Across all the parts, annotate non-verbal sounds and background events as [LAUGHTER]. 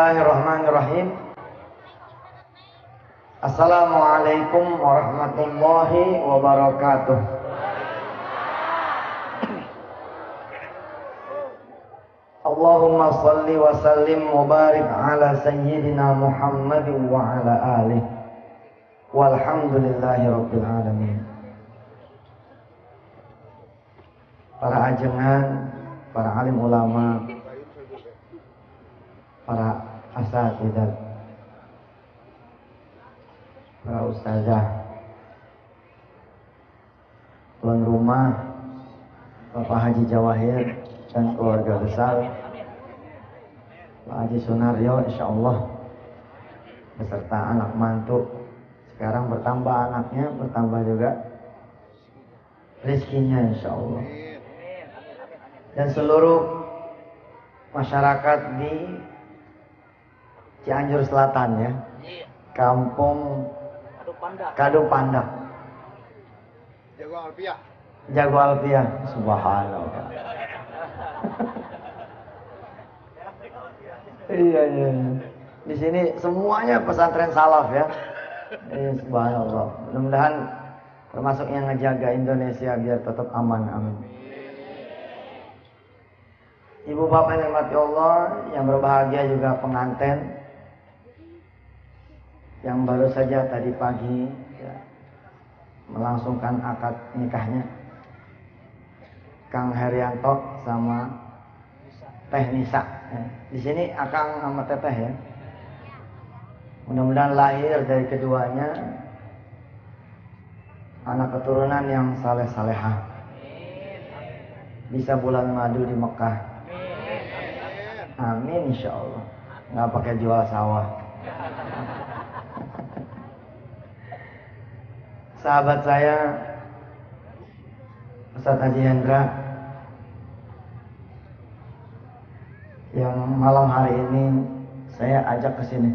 Bismillahirrahmanirrahim. Assalamualaikum warahmatullahi wabarakatuh. Allahumma salli wa sallim wa barik ala sayyidina Muhammad wa ala alihi. Walhamdulillahi rabbil alamin. Para ajengan, para alim ulama, para asatidah, para ustazah, tuan rumah, Bapak Haji Jawahir dan keluarga besar, Pak Haji Sunaryo, insya Allah beserta anak mantu. Sekarang bertambah anaknya, bertambah juga rezekinya insya Allah. Dan seluruh masyarakat di Cianjur Selatan ya. Kampung Kadu Pandak. Jago Alpiah. Jago Alfiah. Subhanallah. iya, iya. iya. Di sini semuanya pesantren salaf ya. Iya, subhanallah. Mudah-mudahan termasuk yang ngejaga Indonesia biar tetap aman. Amin. Ibu bapak yang dirahmati Allah, yang berbahagia juga pengantin yang baru saja tadi pagi ya, melangsungkan akad nikahnya Kang Herianto sama Teh Nisa. Ya. Di sini Akang sama Teteh ya. Mudah-mudahan lahir dari keduanya anak keturunan yang saleh salehah. Bisa bulan madu di Mekah. Amin insya Allah. Nggak pakai jual sawah. Sahabat saya Ustaz Haji Hendra yang malam hari ini saya ajak ke sini.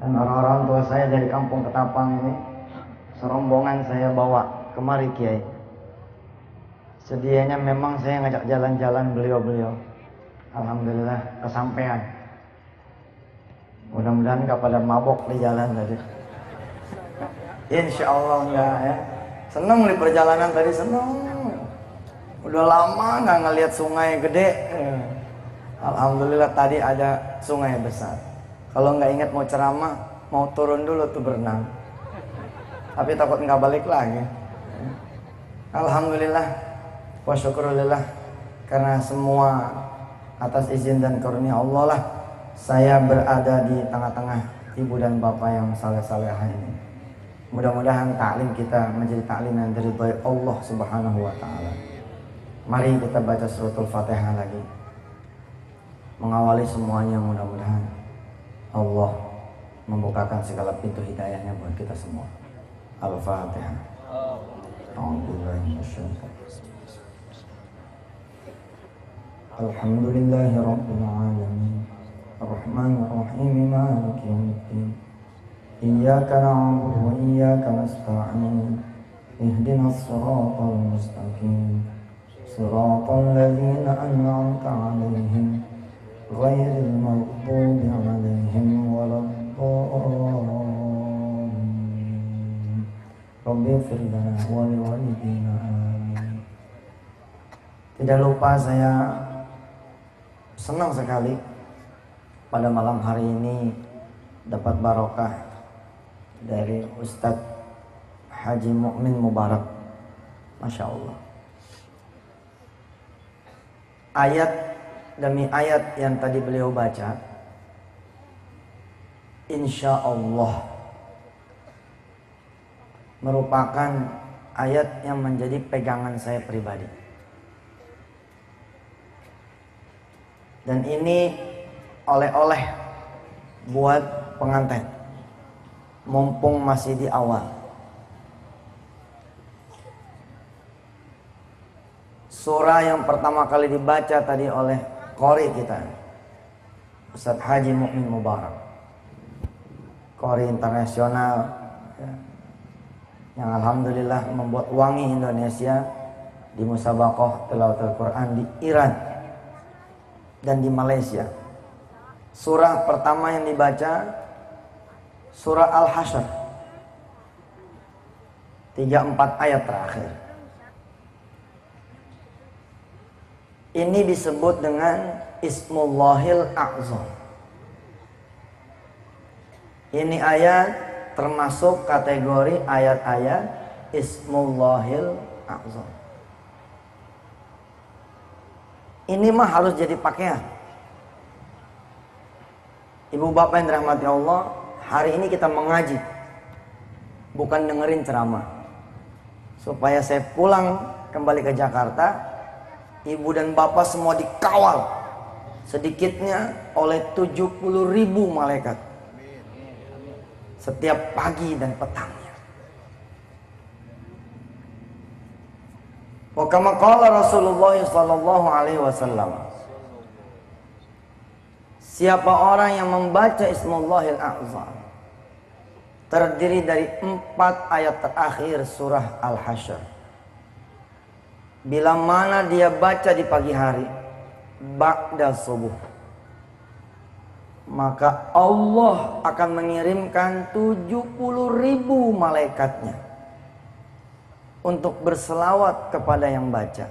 Dan orang-orang tua saya dari kampung Ketapang ini serombongan saya bawa kemari Kiai. Sedianya memang saya ngajak jalan-jalan beliau-beliau. Alhamdulillah kesampaian. Mudah-mudahan gak pada mabok di jalan tadi. Insya Allah enggak ya. Seneng di perjalanan tadi seneng. Udah lama nggak ngelihat sungai gede. Alhamdulillah tadi ada sungai besar. Kalau nggak ingat mau ceramah, mau turun dulu tuh berenang. Tapi takut nggak balik lagi. Alhamdulillah, wa syukurillah karena semua atas izin dan karunia Allah lah saya berada di tengah-tengah ibu dan bapak yang saleh-salehah ini. Mudah-mudahan taklim kita menjadi taklim yang diridhoi Allah Subhanahu wa taala. Mari kita baca suratul Fatihah lagi. Mengawali semuanya mudah-mudahan Allah membukakan segala pintu hidayahnya buat kita semua. Al-Fatihah. Alhamdulillahi Rabbil Alamin Ar-Rahman Ar-Rahim Malik Yawmiddin Nasta'in Ihdinas siratal mustaqim Siratal ladzina an'amta 'alaihim ghairil maghdubi 'alaihim waladdallin Rabbi ighfir lana wa liwalidina amin Tidak lupa saya senang sekali pada malam hari ini dapat barokah dari Ustadz Haji Mukmin Mubarak. Masya Allah. Ayat demi ayat yang tadi beliau baca, insya Allah merupakan ayat yang menjadi pegangan saya pribadi. Dan ini oleh-oleh buat pengantin. Mumpung masih di awal. Surah yang pertama kali dibaca tadi oleh Qori kita. Ustaz Haji Mukmin Mubarak. Qori internasional ya, yang alhamdulillah membuat wangi Indonesia di musabakoh tilawatul Quran di Iran dan di Malaysia. Surah pertama yang dibaca surah Al-Hasyr. Tiga empat ayat terakhir. Ini disebut dengan Ismullahil A'zam. Ini ayat termasuk kategori ayat-ayat Ismullahil A'zam. Ini mah harus jadi pakaian. Ibu bapak yang dirahmati Allah, hari ini kita mengaji. Bukan dengerin ceramah. Supaya saya pulang kembali ke Jakarta, ibu dan bapak semua dikawal. Sedikitnya oleh 70 ribu malaikat. Setiap pagi dan petangnya. Wa kama qala Rasulullah sallallahu alaihi wasallam. Siapa orang yang membaca Ismullahil A'zam terdiri dari empat ayat terakhir surah Al-Hasyr. Bila mana dia baca di pagi hari, ba'da subuh, maka Allah akan mengirimkan 70 ribu malaikatnya untuk berselawat kepada yang baca,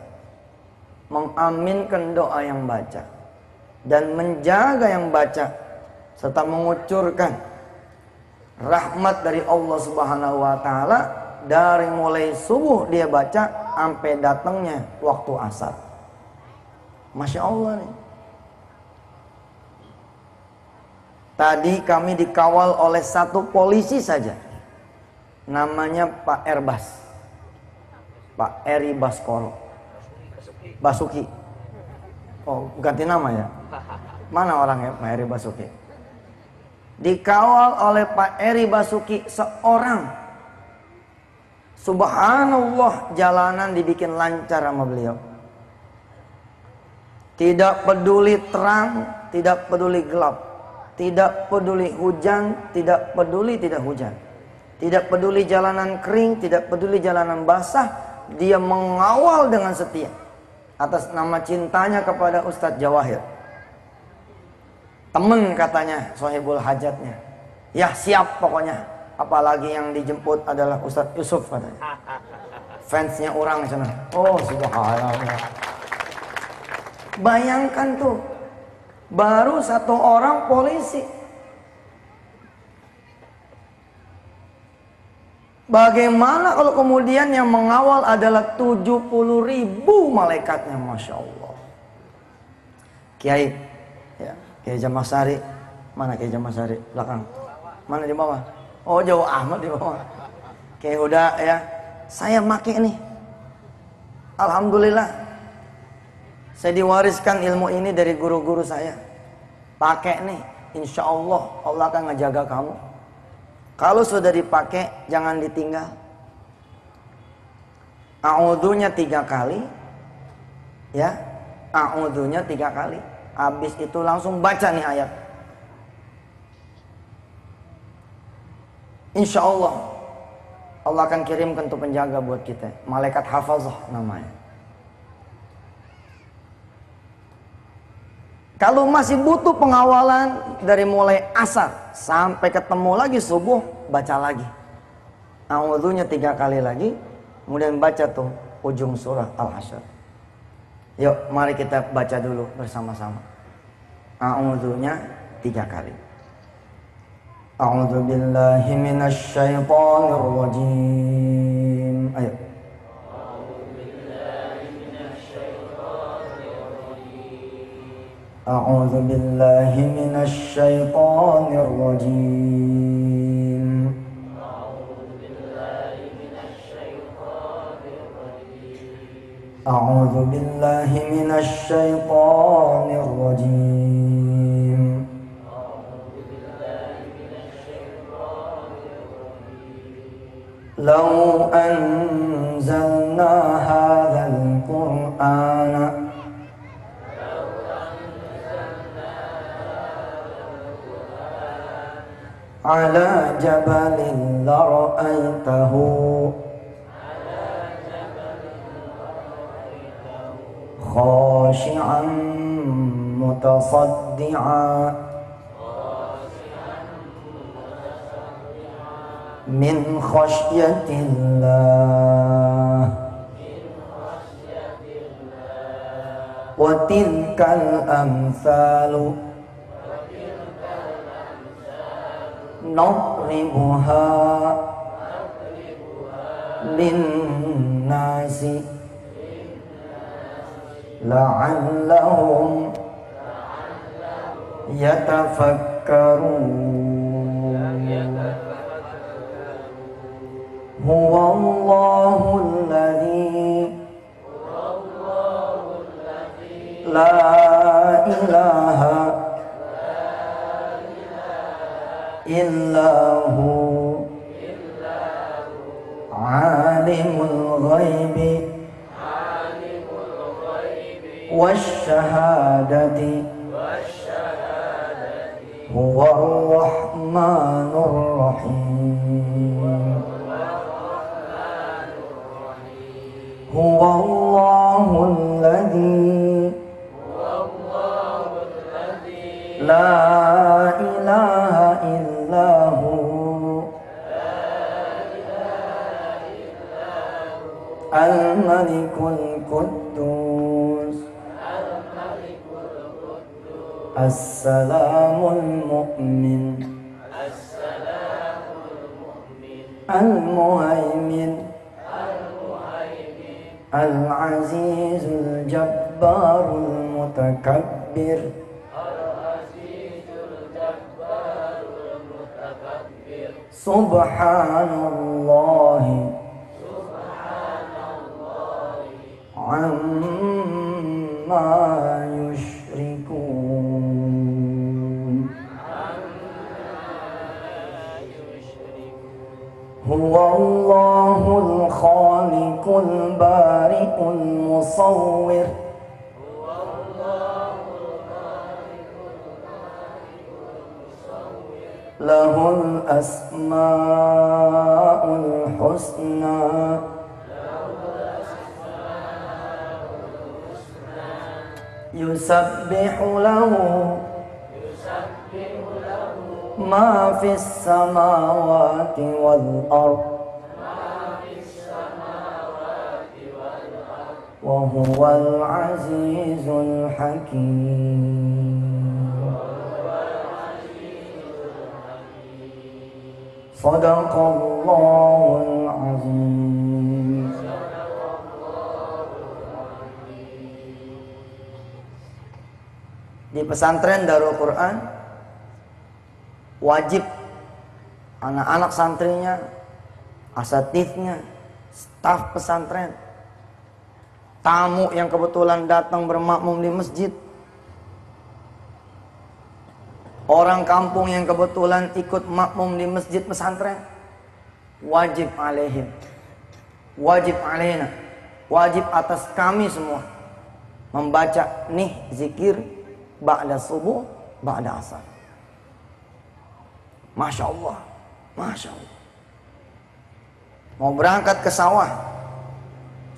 mengaminkan doa yang baca, dan menjaga yang baca, serta mengucurkan rahmat dari Allah Subhanahu wa taala dari mulai subuh dia baca sampai datangnya waktu asar. Masya Allah nih. Tadi kami dikawal oleh satu polisi saja. Namanya Pak Erbas. Pak Eri Baskoro. Basuki. Oh, ganti nama ya? Mana orangnya Pak Eri Basuki? Dikawal oleh Pak Eri Basuki seorang. Subhanallah jalanan dibikin lancar sama beliau. Tidak peduli terang, tidak peduli gelap. Tidak peduli hujan, tidak peduli tidak hujan. Tidak peduli jalanan kering, tidak peduli jalanan basah. Dia mengawal dengan setia. Atas nama cintanya kepada Ustadz Jawahir. Temen katanya, sohibul hajatnya. Ya siap pokoknya. Apalagi yang dijemput adalah Ustadz Yusuf katanya. [LAUGHS] Fansnya orang sana. Oh subhanallah. Bayangkan tuh. Baru satu orang polisi. Bagaimana kalau kemudian yang mengawal adalah 70 ribu malaikatnya Masya Allah. Kiai, Kiai Jamasari. Mana Kiai Jamasari? Belakang. Mana di bawah? Oh jauh amat di bawah. Kiai udah ya. Saya make nih. Alhamdulillah. Saya diwariskan ilmu ini dari guru-guru saya. Pakai nih. Insya Allah Allah akan ngejaga kamu. Kalau sudah dipakai, jangan ditinggal. A'udhunya tiga kali. Ya. A'udhunya tiga kali. Habis itu langsung baca nih ayat. Insya Allah. Allah akan kirimkan untuk penjaga buat kita. Malaikat hafazah namanya. Kalau masih butuh pengawalan dari mulai asar sampai ketemu lagi subuh, baca lagi. A'udzunya tiga kali lagi, kemudian baca tuh ujung surah Al-Hasyr. Yuk, mari kita baca dulu bersama-sama A'udzunya tiga kali. A'udzu billahi minasyaitonir rajim. Ayo. أعوذ بالله من الشيطان الرجيم أعوذ بالله من الشيطان الرجيم. لو أنزلنا هذا القرآن على جبل لرأيته خاشعا متصدعا. من خشية الله. وتلك الأمثال نضربها للناس. لعلهم يتفكرون. هو الله الذي لا إله إلا هو. عالم الغيب. والشهادة. هو الرحمن الرحيم. هو الله الذي لا إله إلا هو. الملك القدوس. السلام المؤمن. السلام المؤمن المهيمن. المهيمن العزيز الجبار المتكبر. العزيز الجبار المتكبر سبحان الله سبحان الله. عما هو الله الخالق البارئ المصور. له الأسماء الحسنى. يسبح له ما في السماوات والأرض وهو العزيز الحكيم. صدق الله العظيم. Di pesantren Darul Quran wajib. Anak-anak santrinya, asatidnya, staf pesantren, tamu yang kebetulan datang bermakmum di masjid, orang kampung yang kebetulan ikut makmum di masjid pesantren, wajib alaihim, wajib alaina, wajib atas kami semua. Membaca nih zikir ba'da subuh, ba'da asar. Masya Allah, Masya Allah. Mau berangkat ke sawah,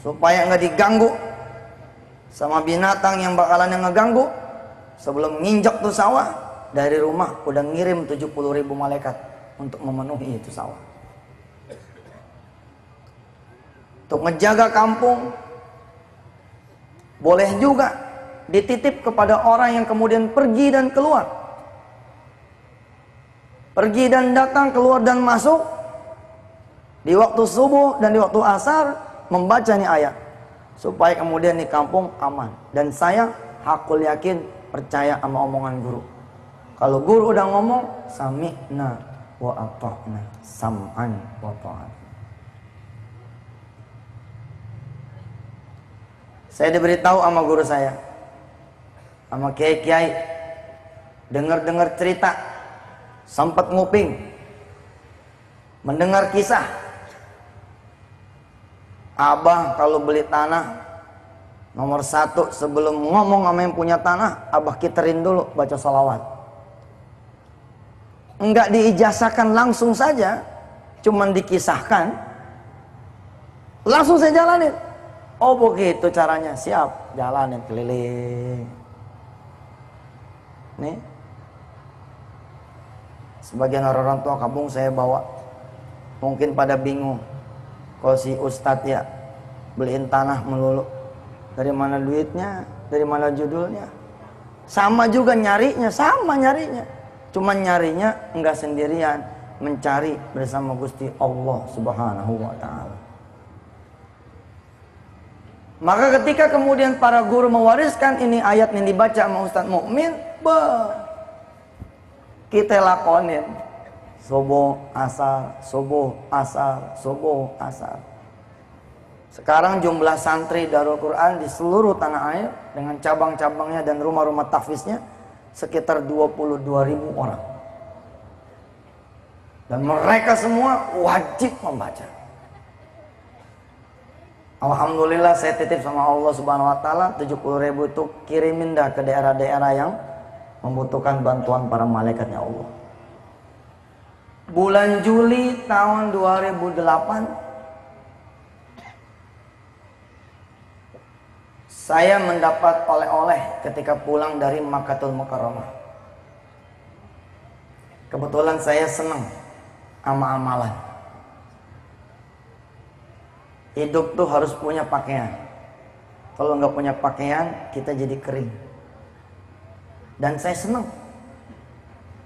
supaya nggak diganggu sama binatang yang bakalan yang ngeganggu, sebelum nginjak tuh sawah, dari rumah udah ngirim 70 ribu malaikat untuk memenuhi itu sawah. Untuk menjaga kampung, boleh juga dititip kepada orang yang kemudian pergi dan keluar. Pergi dan datang, keluar dan masuk. Di waktu subuh dan di waktu asar membaca nih ayat. Supaya kemudian di kampung aman. Dan saya hakul yakin percaya sama omongan guru. Kalau guru udah ngomong, sami'na wa ata'na. Sam'an wa ta'at. Saya diberitahu sama guru saya. Sama kiai-kiai. Dengar-dengar cerita. Sempat nguping. Mendengar kisah. Abah kalau beli tanah. Nomor satu sebelum ngomong sama yang punya tanah. Abah kiterin dulu baca salawat. Enggak diijazahkan langsung saja. Cuman dikisahkan. Langsung saya jalanin. Oh begitu caranya. Siap. Jalanin keliling. Sebagian orang tua kampung saya bawa. Mungkin pada bingung. Kalau si ustadz ya beliin tanah melulu. Dari mana duitnya? Dari mana judulnya? Sama juga nyarinya, sama nyarinya. Cuman nyarinya enggak sendirian, mencari bersama Gusti Allah Subhanahu wa taala. Maka ketika kemudian para guru mewariskan ini ayat yang dibaca sama Ustaz Mukmin, kita lakonin subuh asar, subuh asar, subuh asar. Sekarang jumlah santri Darul Quran di seluruh tanah air dengan cabang-cabangnya dan rumah-rumah tahfiznya sekitar 22 ribu orang. Dan mereka semua wajib membaca. Alhamdulillah saya titip sama Allah Subhanahu wa taala 70 ribu itu kirimin dah ke daerah-daerah yang membutuhkan bantuan para malaikatnya Allah. Bulan Juli tahun 2008 saya mendapat oleh-oleh ketika pulang dari Makkatul Mukarramah. Kebetulan saya senang sama amalan. Hidup tuh harus punya pakaian. Kalau nggak punya pakaian, kita jadi kering. Dan saya senang.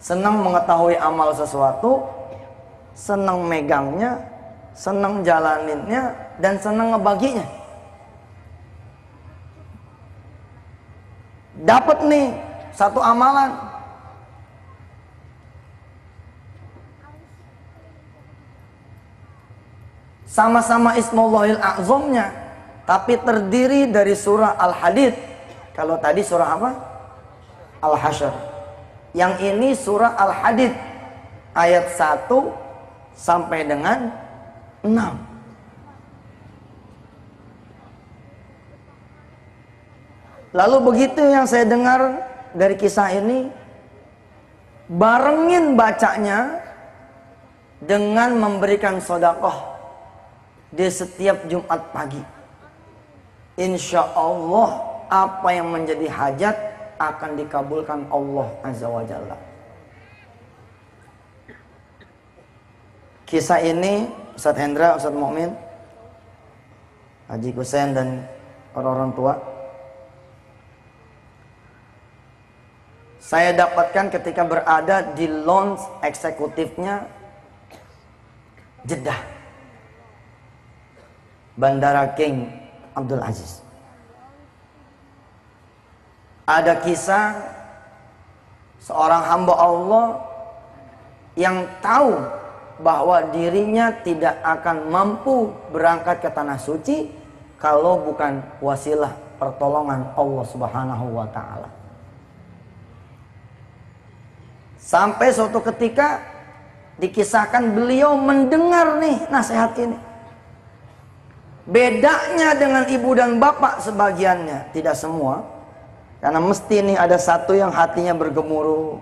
Senang mengetahui amal sesuatu, senang megangnya, senang jalaninnya, dan senang ngebaginya. Dapat nih satu amalan, sama-sama Ismullahil A'zamnya tapi terdiri dari surah Al-Hadid kalau tadi surah apa? Al-Hasyr yang ini surah Al-Hadid ayat 1 sampai dengan 6 Lalu begitu yang saya dengar dari kisah ini barengin bacanya dengan memberikan sodakoh di setiap Jumat pagi. Insya Allah apa yang menjadi hajat akan dikabulkan Allah Azza wa Jalla. Kisah ini Ustaz Hendra, Ustaz Mukmin, Haji Kusen dan orang-orang tua saya dapatkan ketika berada di launch eksekutifnya Jeddah. Bandara King Abdul Aziz. Ada kisah seorang hamba Allah yang tahu bahwa dirinya tidak akan mampu berangkat ke tanah suci kalau bukan wasilah pertolongan Allah Subhanahu wa taala. Sampai suatu ketika dikisahkan beliau mendengar nih nasihat ini. Bedanya dengan ibu dan bapak sebagiannya, tidak semua. Karena mesti nih ada satu yang hatinya bergemuruh.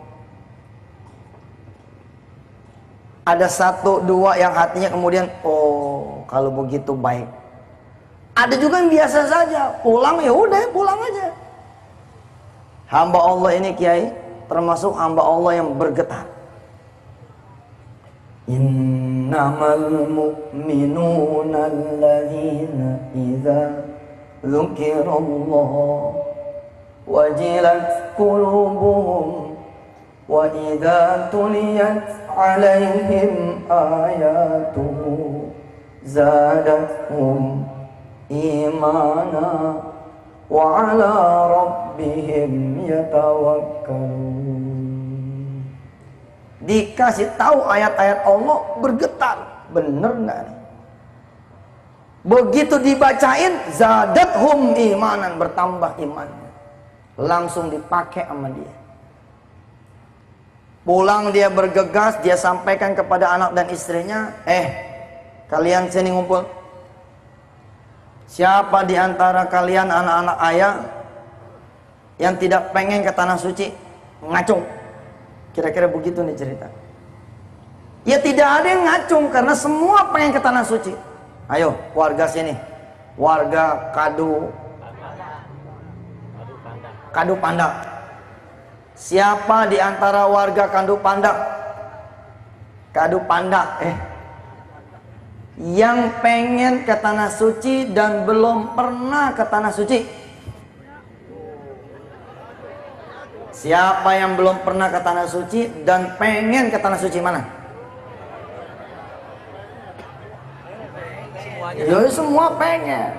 Ada satu dua yang hatinya kemudian oh kalau begitu baik. Ada juga yang biasa saja pulang ya udah pulang aja. Hamba Allah ini kiai termasuk hamba Allah yang bergetar. Innamal mu'minuna alladzina idza dzukirallahu وجلت قلوبهم وإذا تليت عليهم آياته زادتهم إيمانا وعلى ربهم يتوكلون dikasih tahu ayat-ayat Allah bergetar bener nggak nih begitu dibacain zadat hum imanan bertambah imannya langsung dipakai sama dia pulang dia bergegas dia sampaikan kepada anak dan istrinya eh kalian sini ngumpul siapa di antara kalian anak-anak ayah yang tidak pengen ke tanah suci ngacung Kira-kira begitu nih cerita. Ya tidak ada yang ngacung karena semua pengen ke tanah suci. Ayo warga sini. Warga Kadu Kadu Pandak. Siapa di antara warga Kadu Pandak Kadu pandak eh. Yang pengen ke tanah suci dan belum pernah ke tanah suci. Siapa yang belum pernah ke tanah suci dan pengen ke tanah suci mana? Ya semua pengen.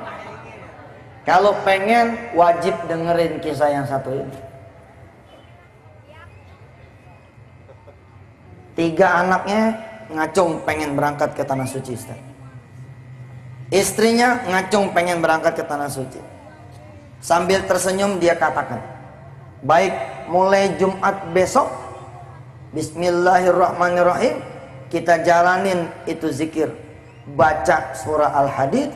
Kalau pengen wajib dengerin kisah yang satu ini. Tiga anaknya ngacung pengen berangkat ke tanah suci Ustaz. Istrinya ngacung pengen berangkat ke tanah suci. Sambil tersenyum dia katakan, baik mulai Jumat besok, Bismillahirrahmanirrahim, kita jalanin itu zikir. Baca surah Al-Hadid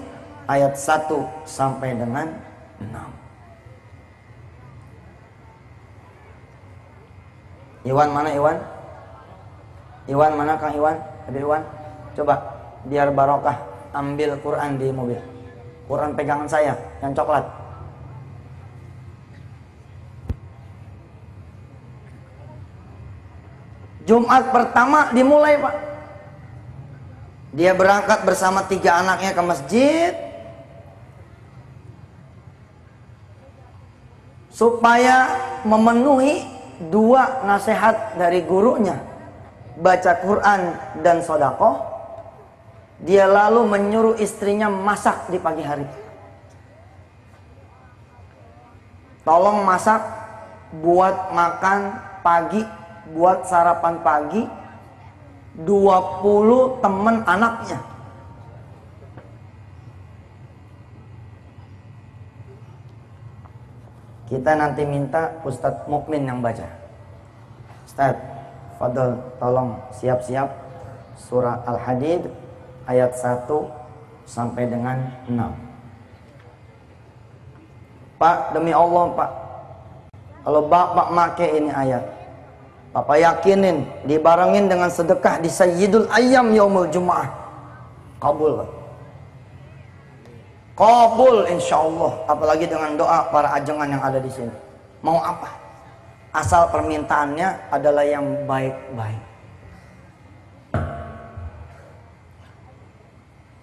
ayat 1 sampai dengan 6. Iwan mana Iwan? Iwan mana Kang Iwan? Ada Iwan? Coba biar barokah ambil Quran di mobil. Quran pegangan saya yang coklat. Jumat pertama dimulai Pak. Dia berangkat bersama tiga anaknya ke masjid. Supaya memenuhi dua nasihat dari gurunya. Baca Quran dan sodakoh dia lalu menyuruh istrinya masak di pagi hari. Tolong masak buat makan pagi buat sarapan pagi 20 teman anaknya kita nanti minta Ustadz Mukmin yang baca Ustadz Fadl tolong siap-siap surah Al-Hadid ayat 1 sampai dengan 6. Pak, demi Allah, Pak. Kalau Bapak make ini ayat, Bapak yakinin dibarengin dengan sedekah di Sayyidul Ayyam Yaumul Jumaah. Kabul, Pak. Kabul insya Allah. Apalagi dengan doa para ajengan yang ada di sini. Mau apa? asal permintaannya adalah yang baik-baik.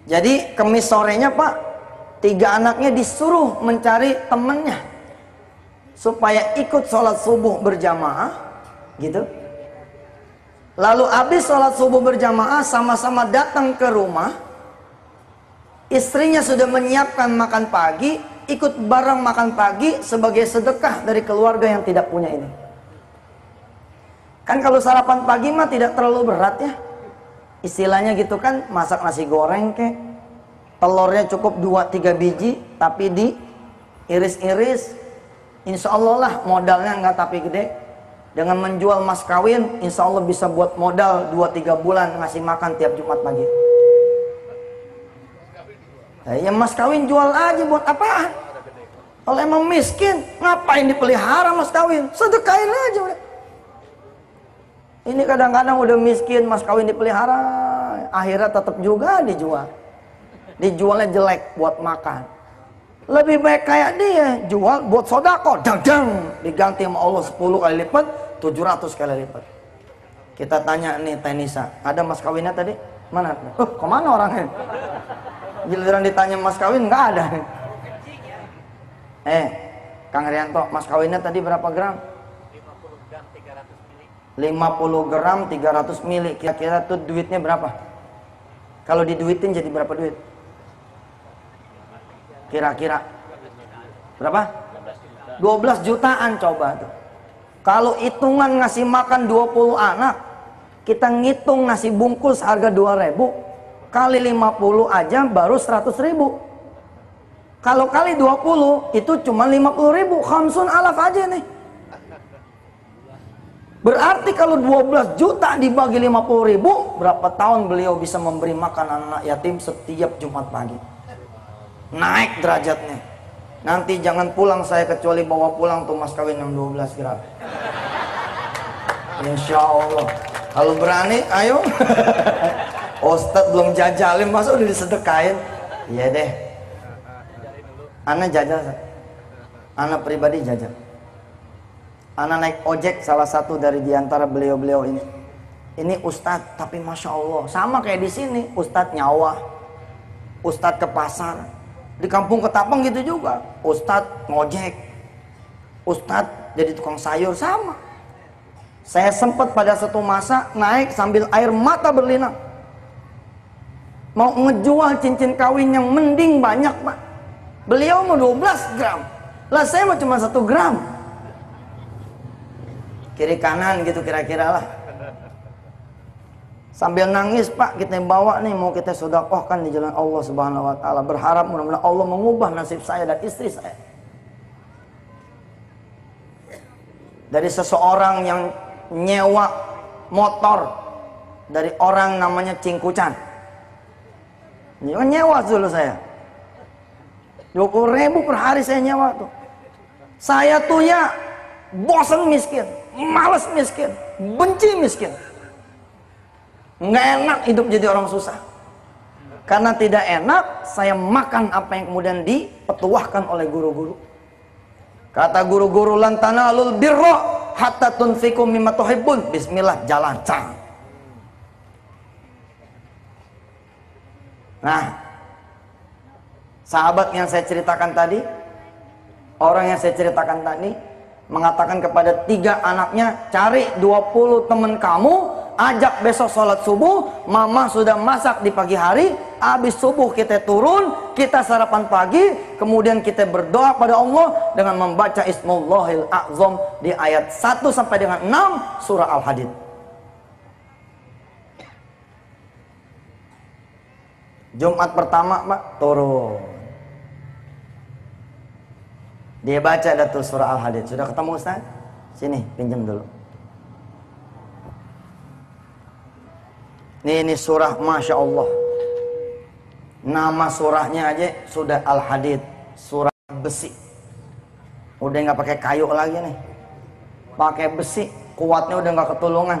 Jadi kemis sorenya pak, tiga anaknya disuruh mencari temennya supaya ikut sholat subuh berjamaah, gitu. Lalu habis sholat subuh berjamaah sama-sama datang ke rumah, istrinya sudah menyiapkan makan pagi, ikut bareng makan pagi sebagai sedekah dari keluarga yang tidak punya ini. Kan kalau sarapan pagi mah tidak terlalu berat ya. Istilahnya gitu kan, masak nasi goreng ke, telurnya cukup 2-3 biji, tapi di iris-iris. Insya Allah lah modalnya nggak tapi gede. Dengan menjual mas kawin, insya Allah bisa buat modal 2-3 bulan ngasih makan tiap Jumat pagi. Nah, ya mas kawin jual aja buat apa? Kalau emang miskin, ngapain dipelihara mas kawin? Sedekain aja udah. Ini kadang-kadang udah miskin, mas kawin dipelihara, akhirnya tetap juga dijual. Dijualnya jelek buat makan. Lebih baik kayak dia, jual buat sodako, dang diganti sama Allah 10 kali lipat, 700 kali lipat. Kita tanya nih Tenisa, ada mas kawinnya tadi? Mana? Oh, ke mana orangnya? Giliran ditanya mas kawin nggak ada. Eh, Kang Rianto, mas kawinnya tadi berapa gram? 50 gram 300 mili. Kira-kira tuh duitnya berapa? Kalau diduitin jadi berapa duit? Kira-kira berapa? 12 jutaan coba tuh. Kalau hitungan ngasih makan 20 anak, kita ngitung nasi bungkus harga 2000 kali 50 aja baru 100 ribu. Kalau kali 20 itu cuma 50 ribu. Khamsun alaf aja nih. Berarti kalau 12 juta dibagi 50 ribu berapa tahun beliau bisa memberi makan anak yatim setiap Jumat pagi? Naik derajatnya. Nanti jangan pulang saya kecuali bawa pulang tuh mas kawin yang 12 gram. Insya Allah. Kalau berani ayo [LAUGHS] Ustadz belum jajalin masa udah disedekain iya deh anak jajal anak pribadi jajal anak naik ojek salah satu dari di antara beliau-beliau ini Ini ustadz, tapi masya Allah sama kayak di sini. Ustadz nyawa, ustadz ke pasar, di kampung ketapang gitu juga. Ustadz ngojek, ustadz jadi tukang sayur sama. Saya sempat pada satu masa naik sambil air mata berlinang. Mau ngejual cincin kawin yang mending banyak pak. Beliau mau 12 gram. Lah saya mau cuma satu gram. Kiri kanan gitu kira-kira lah. Sambil nangis pak kita bawa nih mau kita sodakohkan di jalan Allah subhanahu wa ta'ala. Berharap mudah-mudahan Allah mengubah nasib saya dan istri saya. Dari seseorang yang nyewa motor dari orang namanya Cingkucan. Nyewa dulu saya. 20 ribu per hari saya nyewa tuh. Saya tuh ya bosan miskin, males miskin, benci miskin. Nggak enak hidup jadi orang susah. Karena tidak enak, saya makan apa yang kemudian dipetuahkan oleh guru-guru. Kata guru-guru lantana lul birro hatta tunfiku mimma tuhibbun. Bismillah, jalan. Cang. Nah, sahabat yang saya ceritakan tadi, orang yang saya ceritakan tadi, mengatakan kepada tiga anaknya, cari 20 teman kamu, ajak besok sholat subuh, mama sudah masak di pagi hari, habis subuh kita turun, kita sarapan pagi, kemudian kita berdoa pada Allah dengan membaca Ismullahil A'zam di ayat 1 sampai dengan 6 surah Al-Hadid. Jumat pertama, Pak, turun. Dia baca Datul Surah Al-Hadid. Sudah ketemu Ustaz? Sini, pinjam dulu. Ini, ini surah Masya Allah. Nama surahnya aja sudah Al-Hadid. Surah besi. Udah nggak pakai kayu lagi nih. Pakai besi. Kuatnya udah nggak ketulungan.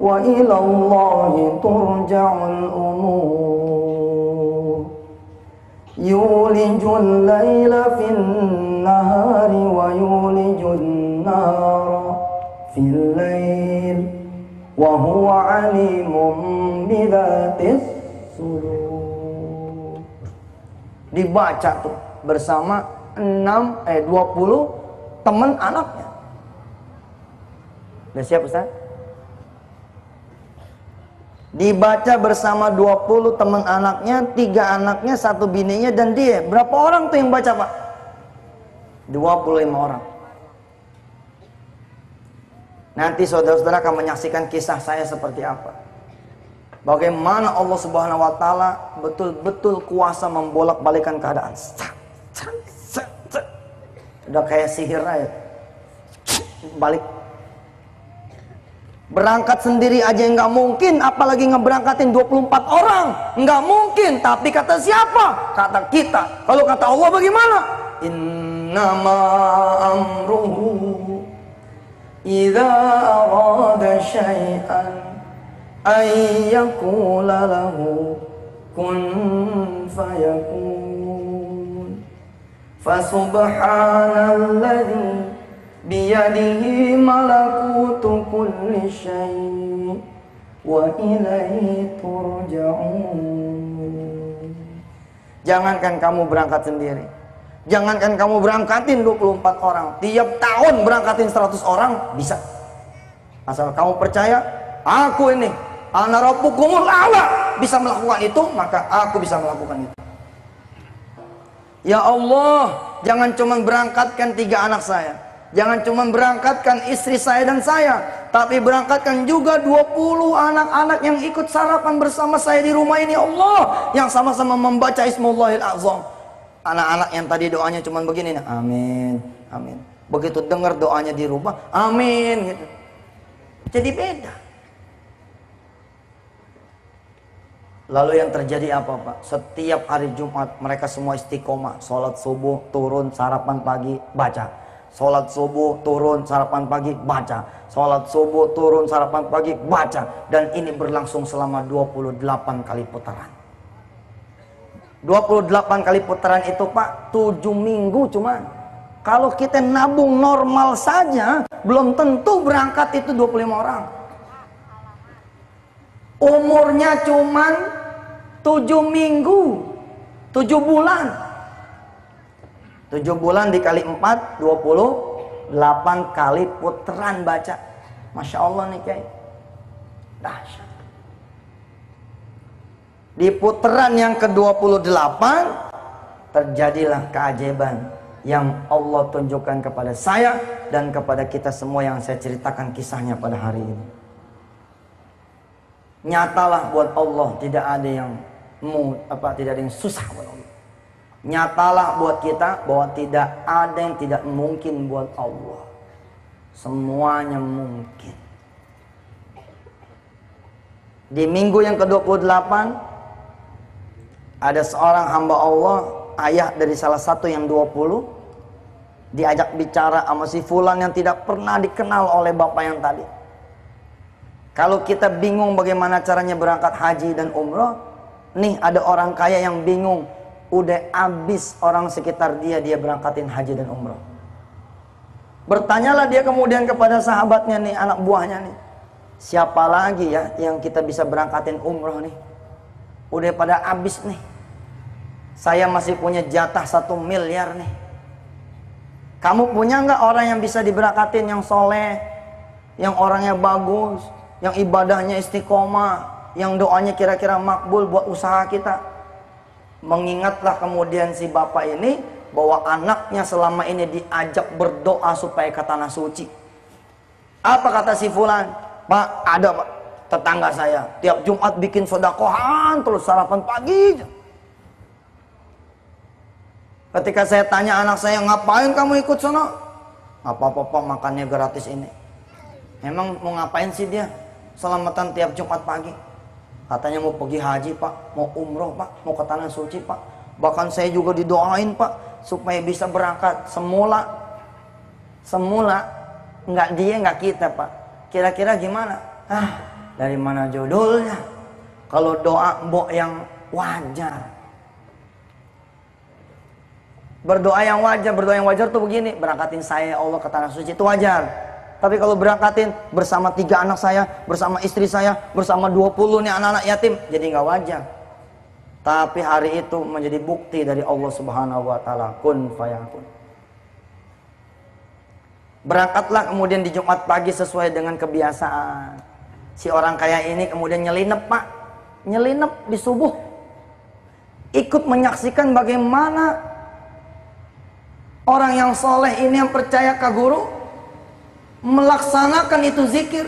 وإلى الله ترجع الأمور يولج الليل في النهار ويولج النار في الليل wa huwa alimun bidzatis sudur. Dibaca tuh bersama 6 eh 20 teman anaknya. Udah siap Ustaz? Dibaca bersama 20 teman anaknya, tiga anaknya, satu bininya dan dia. Berapa orang tuh yang baca, Pak? 25 orang. Nanti saudara-saudara akan menyaksikan kisah saya seperti apa. Bagaimana Allah Subhanahu wa taala betul-betul kuasa membolak-balikan keadaan. Udah kayak sihir aja. Balik. Berangkat sendiri aja nggak mungkin, apalagi ngeberangkatin 24 orang. Nggak mungkin, tapi kata siapa? Kata kita. Kalau kata Allah bagaimana? Innama amruhu idha arada syai'an ayyakula lahu kun fayakun. Fasubhanalladzi بيده ملكوت كل شيء وإليه ترجعون Jangankan kamu berangkat sendiri Jangankan kamu berangkatin 24 orang Tiap tahun berangkatin 100 orang Bisa Asal kamu percaya Aku ini Ana rabbukumul a'la bisa melakukan itu, maka aku bisa melakukan itu. Ya Allah, jangan cuma berangkatkan tiga anak saya. Jangan cuma berangkatkan istri saya dan saya, tapi berangkatkan juga 20 anak-anak yang ikut sarapan bersama saya di rumah ini Allah, yang sama-sama membaca Ismullahil Azam. Anak-anak yang tadi doanya cuma begini, amin, amin. Begitu dengar doanya di rumah, amin gitu. Jadi beda. Lalu yang terjadi apa Pak? Setiap hari Jumat mereka semua istiqomah. Sholat subuh, turun, sarapan pagi, baca. Sholat subuh, turun, sarapan pagi, baca. Sholat subuh, turun, sarapan pagi, baca. Dan ini berlangsung selama 28 kali putaran. 28 kali putaran itu Pak, 7 minggu cuma. Kalau kita nabung normal saja, belum tentu berangkat itu 25 orang. Umurnya cuman Tujuh minggu. Tujuh bulan. Tujuh bulan dikali empat, dua puluh delapan kali putaran baca. Masya Allah nih kayak. Dahsyat. Di putaran yang ke-28 terjadilah keajaiban yang Allah tunjukkan kepada saya dan kepada kita semua yang saya ceritakan kisahnya pada hari ini. Nyatalah buat Allah tidak ada yang apa tidak ada yang susah buat Allah. Nyatalah buat kita bahwa tidak ada yang tidak mungkin buat Allah. Semuanya mungkin. Di minggu yang ke-28 ada seorang hamba Allah, ayah dari salah satu yang 20 diajak bicara sama si fulan yang tidak pernah dikenal oleh bapak yang tadi. Kalau kita bingung bagaimana caranya berangkat haji dan umroh, Nih ada orang kaya yang bingung. Udah habis orang sekitar dia, dia berangkatin haji dan umroh. Bertanyalah dia kemudian kepada sahabatnya nih, anak buahnya nih. Siapa lagi ya yang kita bisa berangkatin umroh nih? Udah pada habis nih. Saya masih punya jatah satu miliar nih. Kamu punya nggak orang yang bisa diberangkatin yang soleh, yang orangnya bagus, yang ibadahnya istiqomah, yang doanya kira-kira makbul buat usaha kita. Mengingatlah kemudian si bapak ini bahwa anaknya selama ini diajak berdoa supaya ke tanah suci. Apa kata si fulan? Pak, ada pak tetangga saya tiap Jumat bikin sodakohan terus sarapan pagi. Ketika saya tanya anak saya ngapain kamu ikut sana? Apa-apa pak makannya gratis ini. Emang mau ngapain sih dia? Selamatan tiap Jumat pagi. Katanya mau pergi haji pak, mau umroh pak, mau ke tanah suci pak. Bahkan saya juga didoain pak, supaya bisa berangkat. Semula, semula, nggak dia nggak kita pak. Kira-kira gimana? Ah, dari mana judulnya? Kalau doa mbok yang wajar. Berdoa yang wajar, berdoa yang wajar tuh begini, berangkatin saya ya Allah ke tanah suci itu wajar. Tapi kalau berangkatin bersama tiga anak saya, bersama istri saya, bersama 20 nih anak-anak yatim, jadi nggak wajar. Tapi hari itu menjadi bukti dari Allah Subhanahu wa taala, kun fayakun. Berangkatlah kemudian di Jumat pagi sesuai dengan kebiasaan. Si orang kaya ini kemudian nyelinep, Pak. Nyelinep di subuh. Ikut menyaksikan bagaimana orang yang soleh ini yang percaya ke guru melaksanakan itu zikir.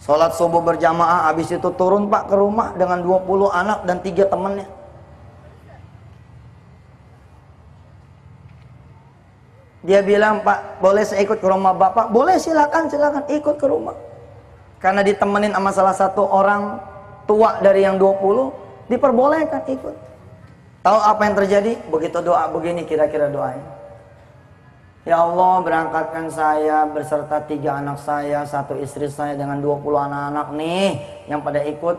Sholat subuh berjamaah, habis itu turun pak ke rumah dengan 20 anak dan tiga temannya. Dia bilang, Pak, boleh saya ikut ke rumah Bapak? Boleh, silakan, silakan, ikut ke rumah. Karena ditemenin sama salah satu orang tua dari yang 20, diperbolehkan ikut. Tahu apa yang terjadi? Begitu doa begini kira-kira doanya. Ya Allah berangkatkan saya beserta tiga anak saya, satu istri saya dengan 20 anak-anak nih yang pada ikut.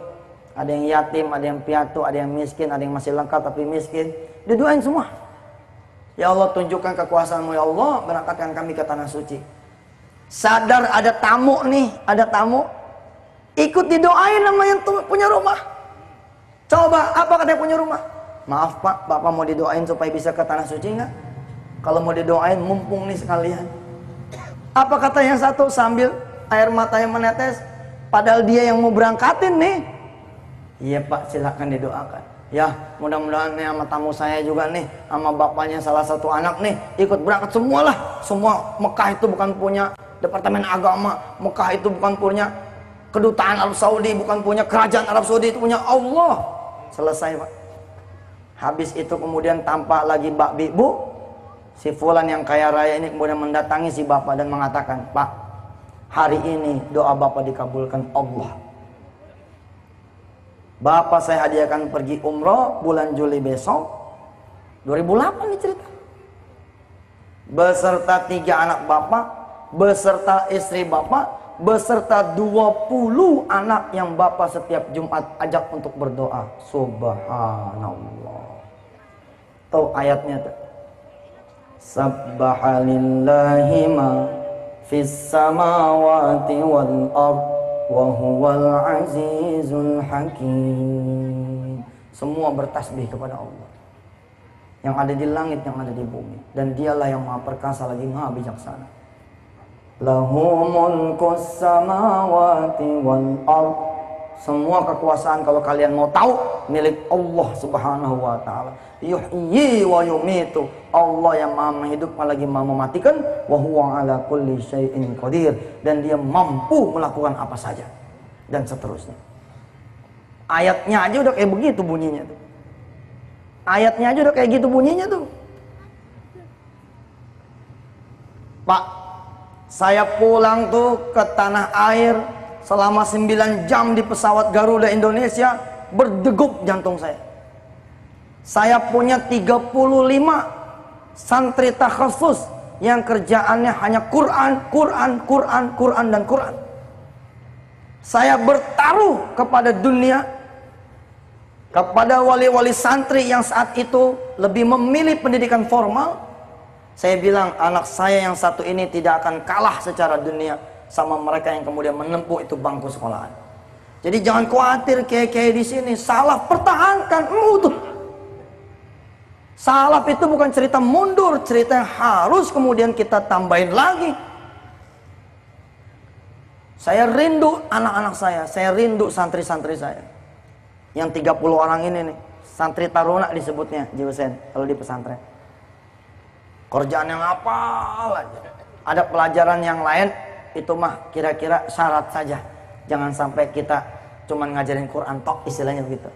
Ada yang yatim, ada yang piatu, ada yang miskin, ada yang masih lengkap tapi miskin. Didoain semua. Ya Allah tunjukkan kekuasaanmu ya Allah berangkatkan kami ke tanah suci. Sadar ada tamu nih, ada tamu. Ikut didoain sama yang punya rumah. Coba apa katanya punya rumah? Maaf pak, bapak mau didoain supaya bisa ke tanah suci nggak? Kalau mau didoain mumpung nih sekalian. Apa kata yang satu sambil air mata yang menetes. Padahal dia yang mau berangkatin nih. Iya pak silahkan didoakan. Ya mudah-mudahan nih sama tamu saya juga nih. Sama bapaknya salah satu anak nih. Ikut berangkat semualah. Semua Mekah itu bukan punya Departemen Agama. Mekah itu bukan punya kedutaan Arab Saudi. Bukan punya kerajaan Arab Saudi. Itu punya Allah. Selesai pak. Habis itu kemudian tampak lagi Mbak Bibu Si fulan yang kaya raya ini kemudian mendatangi si bapak dan mengatakan, Pak, hari ini doa bapak dikabulkan Allah. Bapak saya hadiahkan pergi umroh bulan Juli besok. 2008 nih cerita. Beserta tiga anak bapak, beserta istri bapak, beserta 20 anak yang bapak setiap Jumat ajak untuk berdoa. Subhanallah. Tahu ayatnya tuh. Sabbaha lillahi ma fis samawati wal ard wa huwal azizul hakim. Semua bertasbih kepada Allah. Yang ada di langit, yang ada di bumi. Dan dialah yang maha perkasa lagi maha bijaksana. Lahu mulkus samawati wal ard semua kekuasaan kalau kalian mau tahu milik Allah Subhanahu wa taala. Yuhyi wa yumitu. Allah yang Maha menghidupkan lagi Maha mematikan wa huwa ala kulli syai'in qadir dan dia mampu melakukan apa saja dan seterusnya. Ayatnya aja udah kayak begitu bunyinya tuh. Ayatnya aja udah kayak gitu bunyinya tuh. Pak, saya pulang tuh ke tanah air selama 9 jam di pesawat Garuda Indonesia berdegup jantung saya. Saya punya 35 santri takhasus yang kerjaannya hanya Quran, Quran, Quran, Quran dan Quran. Saya bertaruh kepada dunia kepada wali-wali santri yang saat itu lebih memilih pendidikan formal. Saya bilang anak saya yang satu ini tidak akan kalah secara dunia sama mereka yang kemudian menempuh itu bangku sekolahan. Jadi jangan khawatir kayak-kayak di sini salah pertahankan mutu. Salaf itu bukan cerita mundur, cerita yang harus kemudian kita tambahin lagi. Saya rindu anak-anak saya, saya rindu santri-santri saya. Yang 30 orang ini nih, santri taruna disebutnya Jiwesen kalau di pesantren. Kerjaan yang apa. Ada pelajaran yang lain itu mah kira-kira syarat saja. Jangan sampai kita cuman ngajarin Quran tok istilahnya begitu.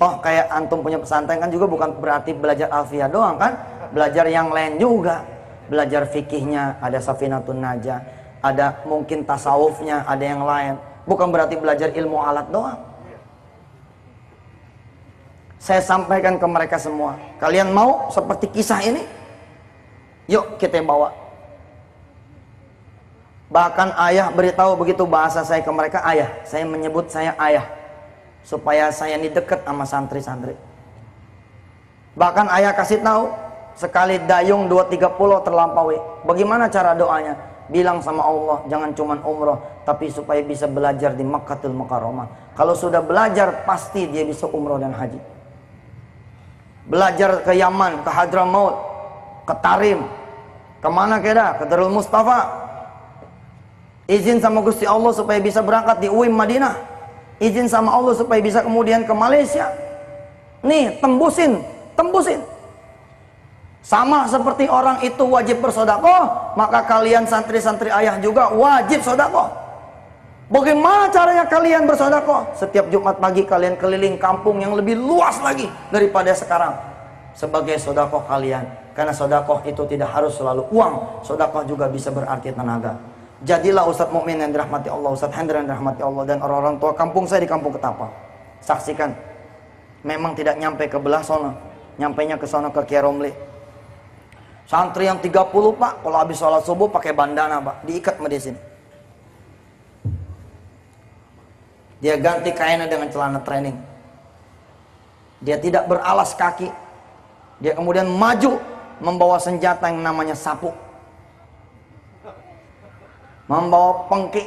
Toh kayak antum punya pesantren kan juga bukan berarti belajar alfiah doang kan? Belajar yang lain juga. Belajar fikihnya, ada safinatun najah, ada mungkin tasawufnya, ada yang lain. Bukan berarti belajar ilmu alat doang. Saya sampaikan ke mereka semua. Kalian mau seperti kisah ini? Yuk kita bawa Bahkan ayah beritahu begitu bahasa saya ke mereka, ayah, saya menyebut saya ayah. Supaya saya ini dekat sama santri-santri. Bahkan ayah kasih tahu, sekali dayung dua tiga pulau terlampaui. Bagaimana cara doanya? Bilang sama Allah, jangan cuma umroh, tapi supaya bisa belajar di Makkahul Mukarramah. Kalau sudah belajar, pasti dia bisa umroh dan haji. Belajar ke Yaman, ke Hadramaut, ke Tarim, ke mana kira? Ke Darul Mustafa, Izin sama Gusti Allah supaya bisa berangkat di UIM Madinah. Izin sama Allah supaya bisa kemudian ke Malaysia. Nih, tembusin, tembusin. Sama seperti orang itu wajib bersodakoh, maka kalian santri-santri ayah juga wajib sodakoh. Bagaimana caranya kalian bersodakoh? Setiap Jumat pagi kalian keliling kampung yang lebih luas lagi daripada sekarang. Sebagai sodakoh kalian. Karena sodakoh itu tidak harus selalu uang. Sodakoh juga bisa berarti tenaga. Jadilah Ustadz mukmin yang dirahmati Allah, Ustadz Hendra yang dirahmati Allah dan orang-orang tua kampung saya di kampung Ketapa. Saksikan. Memang tidak nyampe ke belah sono, nyampainya ke sono ke Kiaromli. Santri yang 30 pak, kalau habis sholat subuh pakai bandana pak, diikat dia sini. Dia ganti kainnya dengan celana training. Dia tidak beralas kaki. Dia kemudian maju membawa senjata yang namanya sapu. Membawa pengki.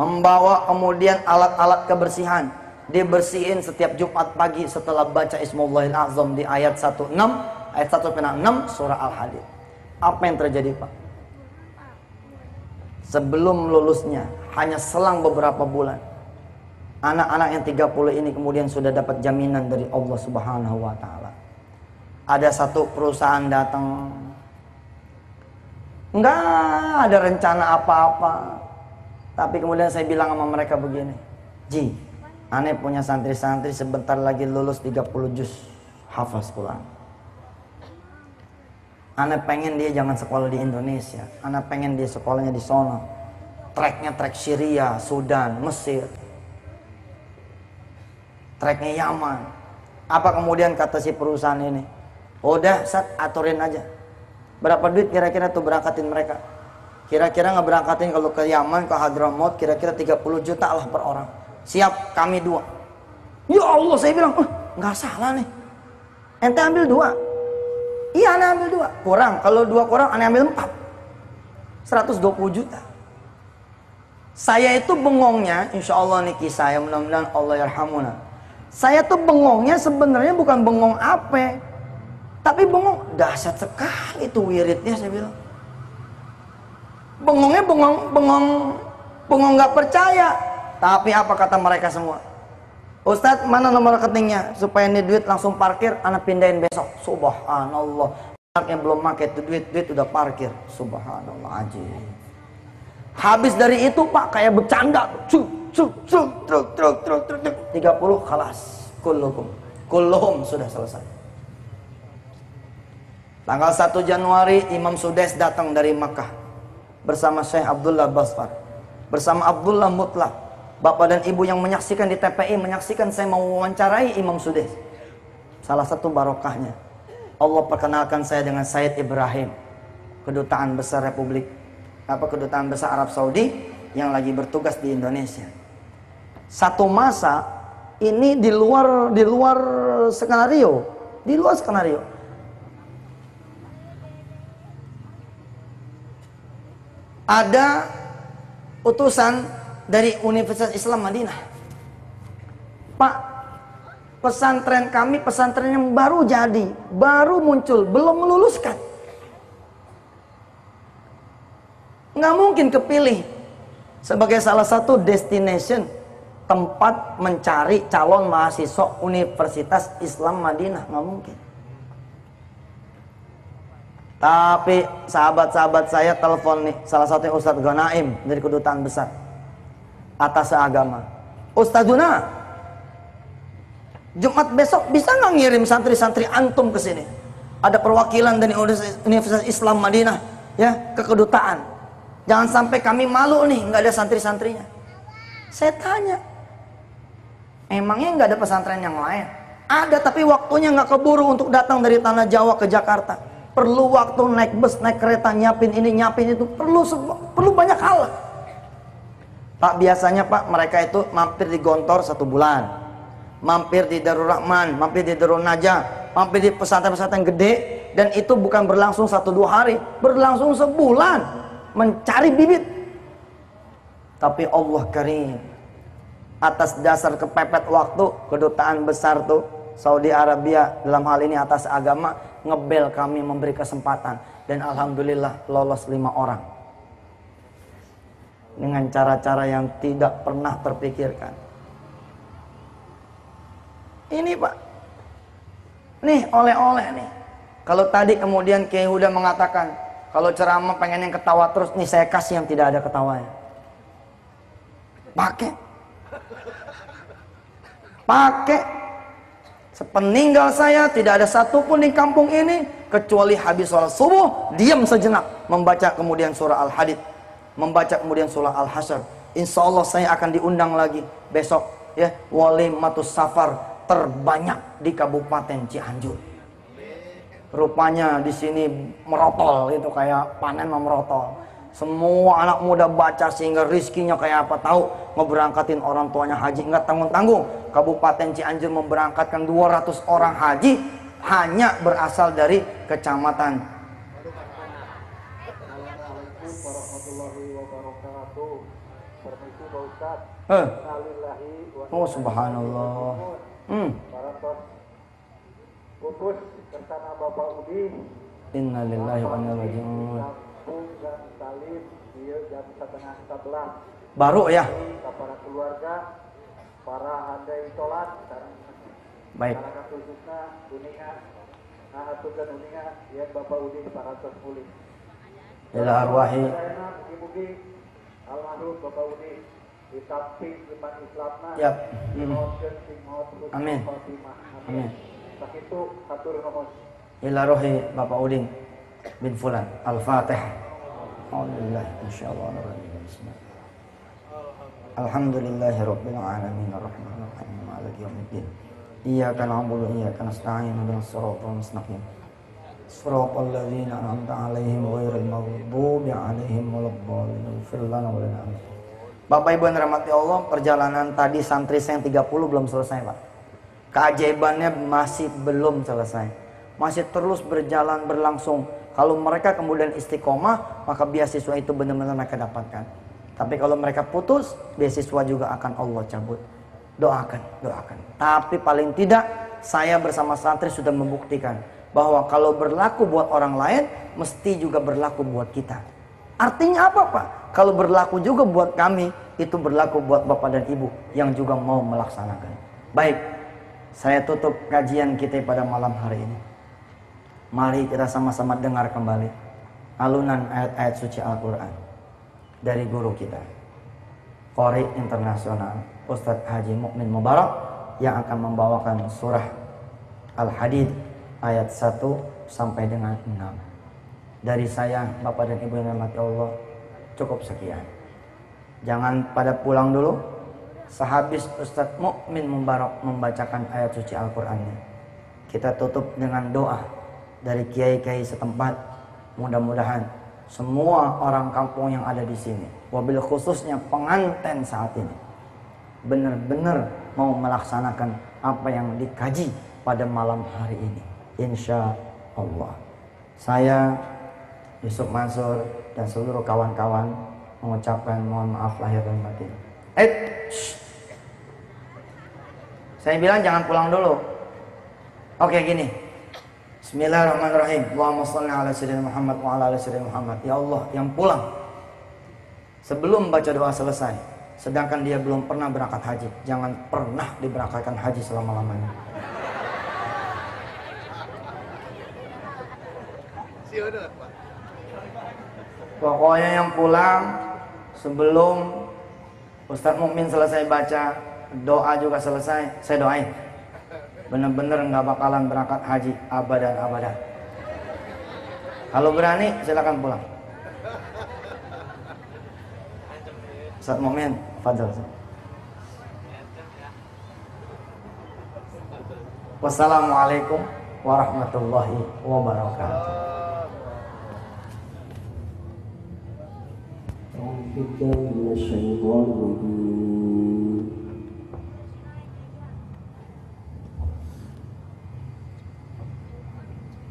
Membawa kemudian alat-alat kebersihan. Dia bersihin setiap Jumat pagi setelah baca Ismullahil Azam di ayat 16 ayat 1 6 surah Al-Hadid. Apa yang terjadi Pak? Sebelum lulusnya, hanya selang beberapa bulan, anak-anak yang 30 ini kemudian sudah dapat jaminan dari Allah Subhanahu wa taala. Ada satu perusahaan datang Enggak ada rencana apa-apa. Tapi kemudian saya bilang sama mereka begini. Ji, aneh punya santri-santri sebentar lagi lulus 30 juz hafaz Quran. Anak pengen dia jangan sekolah di Indonesia. Anak pengen dia sekolahnya di sono. Treknya trek Syria, Sudan, Mesir. Treknya Yaman. Apa kemudian kata si perusahaan ini? Udah, sat aturin aja. Berapa duit kira-kira tuh berangkatin mereka? Kira-kira nggak berangkatin kalau ke Yaman, ke Hadramaut, kira-kira 30 juta lah per orang. Siap, kami dua. Ya Allah, saya bilang, oh, nggak salah nih. Ente ambil dua, Iya aneh ambil dua. Kurang. Kalau dua kurang aneh ambil empat. 120 juta. Saya itu bengongnya, insya Allah nih kisah yang mudah-mudahan Allah yarhamuna. Saya tuh bengongnya sebenarnya bukan bengong apa, tapi bengong dahsyat sekali itu wiridnya saya bilang. Bengongnya bengong bengong bengong nggak percaya. Tapi apa kata mereka semua? Ustadz mana nomor rekeningnya supaya ini duit langsung parkir anak pindahin besok. Subhanallah. Anak yang belum pakai itu duit duit udah parkir. Subhanallah aja habis dari itu pak kayak bercanda. Cuk cuk cuk truk truk truk truk truk. 30 kalas kulluhum. Kulluhum sudah selesai tanggal 1 Januari Imam Sudes datang dari Makkah bersama Syekh Abdullah Basfar bersama Abdullah Mutlak Bapak dan Ibu yang menyaksikan di TPI menyaksikan saya mau wawancarai Imam Sudes. Salah satu barokahnya. Allah perkenalkan saya dengan Said Ibrahim, kedutaan besar Republik apa kedutaan besar Arab Saudi yang lagi bertugas di Indonesia. Satu masa ini di luar di luar skenario, di luar skenario. Ada utusan dari Universitas Islam Madinah. Pak, pesantren kami pesantren yang baru jadi, baru muncul, belum meluluskan. Nggak mungkin kepilih sebagai salah satu destination tempat mencari calon mahasiswa Universitas Islam Madinah nggak mungkin. Tapi sahabat-sahabat saya telepon nih salah satunya Ustadz Ganaim dari kedutaan besar atas agama. Ustazuna, Jumat besok bisa nggak ngirim santri-santri antum ke sini? Ada perwakilan dari Universitas Islam Madinah ya ke kedutaan. Jangan sampai kami malu nih nggak ada santri-santrinya. Saya tanya, emangnya nggak ada pesantren yang lain? Ada tapi waktunya nggak keburu untuk datang dari tanah Jawa ke Jakarta. Perlu waktu naik bus, naik kereta, nyiapin ini, nyiapin itu. Perlu perlu banyak hal. Pak biasanya Pak mereka itu mampir di Gontor satu bulan, mampir di Darul Rahman, mampir di Darul Najah, mampir di pesantren-pesantren gede dan itu bukan berlangsung satu dua hari, berlangsung sebulan mencari bibit. Tapi Allah Karim atas dasar kepepet waktu kedutaan besar tuh Saudi Arabia dalam hal ini atas agama ngebel kami memberi kesempatan dan alhamdulillah lolos lima orang dengan cara-cara yang tidak pernah terpikirkan. Ini Pak, nih oleh-oleh nih. Kalau tadi kemudian Kiai Huda mengatakan, kalau ceramah pengen yang ketawa terus, nih saya kasih yang tidak ada ketawanya. Pakai. Pakai. Sepeninggal saya tidak ada satupun di kampung ini kecuali habis sholat subuh diam sejenak membaca kemudian surah Al-Hadid membaca kemudian surah Al-Hasyr. Insya Allah saya akan diundang lagi besok ya wali matus safar terbanyak di Kabupaten Cianjur. Rupanya di sini merotol itu kayak panen merotol. Semua anak muda baca sehingga rizkinya kayak apa tahu ngeberangkatin orang tuanya haji nggak tanggung-tanggung. Kabupaten Cianjur memberangkatkan 200 orang haji hanya berasal dari kecamatan. Assalamualaikum warahmatullahi wabarakatuh. Permisi Pak Ustaz. Eh. Oh subhanallah. Hmm. para bersama Bapak Udi Innalillahi wa inna ilaihi raji'un. Baru ya. ke para keluarga para handai sholat dan Baik. khususnya ya Bapak para Ila arwahi mugi-mugi almarhum Bapak ditamping iman Islamna Yap. Amin. Amin. Sakitu hatur nuhun. ila rohi Bapak Udin bin Fulan. Al-Fatihah. Alhamdulillah. Insyaallah. Alhamdulillahi Rabbil Alamin Ar-Rahman Ar-Rahim Maliki Yawmiddin Iyaka na'budu wa iyaka nasta'in Ihdinas siratal mustaqim Siratal ladzina an'amta 'alaihim ghairil maghdubi 'alaihim waladdallin Ighfir lana wa lana Bapak Ibu yang dirahmati Allah, perjalanan tadi santri saya yang 30 belum selesai, Pak. Keajaibannya masih belum selesai. Masih terus berjalan berlangsung. Kalau mereka kemudian istiqomah, maka beasiswa itu benar-benar mereka dapatkan. Tapi kalau mereka putus, beasiswa juga akan Allah cabut. Doakan, doakan. Tapi paling tidak, saya bersama santri sudah membuktikan bahwa kalau berlaku buat orang lain, mesti juga berlaku buat kita. Artinya apa Pak? Kalau berlaku juga buat kami, itu berlaku buat Bapak dan Ibu yang juga mau melaksanakan. Baik, saya tutup kajian kita pada malam hari ini. Mari kita sama-sama dengar kembali alunan ayat-ayat suci Al-Quran dari guru kita. Qori Internasional Ustadz Haji Mukmin Mubarak yang akan membawakan surah Al-Hadid ayat 1 sampai dengan 6. Dari saya, Bapak dan Ibu yang dirahmati Allah, cukup sekian. Jangan pada pulang dulu. Sehabis Ustadz Mukmin Mubarak membacakan ayat suci Al-Qur'annya. Kita tutup dengan doa dari kiai-kiai setempat. Mudah-mudahan semua orang kampung yang ada di sini, wabil khususnya pengantin saat ini, benar-benar mau melaksanakan apa yang dikaji pada malam hari ini. Insya Allah. Saya Yusuf Mansur dan seluruh kawan-kawan mengucapkan mohon maaf lahir dan batin. Eh, saya bilang jangan pulang dulu. Oke gini. Bismillahirrahmanirrahim. Allahumma shalli ala sayyidina Muhammad wa ala ali sayyidina Muhammad. Ya Allah, yang pulang sebelum baca doa selesai, sedangkan dia belum pernah berangkat haji, jangan pernah diberangkatkan haji selama-lamanya. Pokoknya yang pulang sebelum Ustadz Mukmin selesai baca doa juga selesai, saya doain Bener-bener nggak bakalan berangkat haji abadan abadan. Kalau berani silakan pulang. Ustadz Mukmin, fadl. Wassalamualaikum warahmatullahi wabarakatuh. بالله من الشيطان الرجيم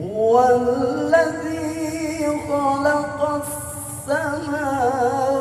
هو الذي خلق السماوات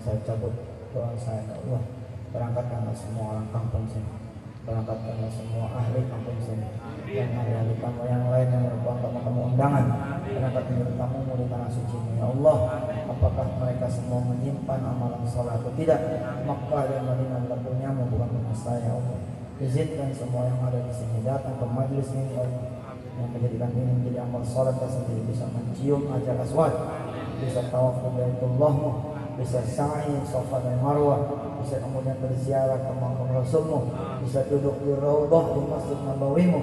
saya cabut doa saya ya Allah berangkatkanlah semua orang kampung sini. Berangkatkanlah semua ahli kampung sini. Dan ahli tamu yang lain yang merupakan tamu-tamu undangan. Berangkatkan tamumu di tanah suci ya Allah apakah mereka semua menyimpan amalan sholat atau tidak? Dan Madinah adalah punyamu bukan punya saya ya Allah. Izinkan semua yang ada di sini datang ke majlis ini ya Allah. Yang menjadikan ini menjadi amal sholat tersendiri bisa mencium ajar aswad. Bisa tawaf ke Baitullahmu bisa sa'i sofa dan marwah. Bisa kemudian berziarah ke makam rasulmu. Bisa duduk di raudhah di masjid nabawimu.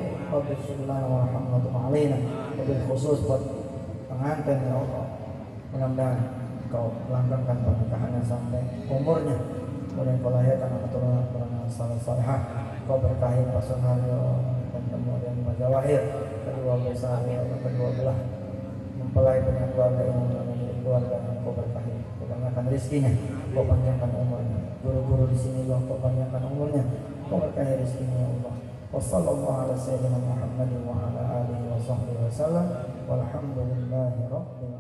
Syukurlah wa rahmatullahi wabil khusus buat pengantin ya Allah. Mudah-mudahan kau langgengkan pernikahannya sampai umurnya. Kemudian kau lahirkan anak keturunan keturunan saleh salehah. Kau berkahi personalnya dan kemudian majawahir kedua besar kedua belah mempelai dengan keluarga menjadi keluarga yang kau berkahi kau banggakan rezekinya kau panjangkan umurnya. Guru-guru di sini juga kau panjangkan umurnya kau berkahi rezekinya ya Allah. Wassalamualaikum ala sayyidina Muhammad wa ala alihi wa sahbihi wa sallam. Walhamdulillahi rabbil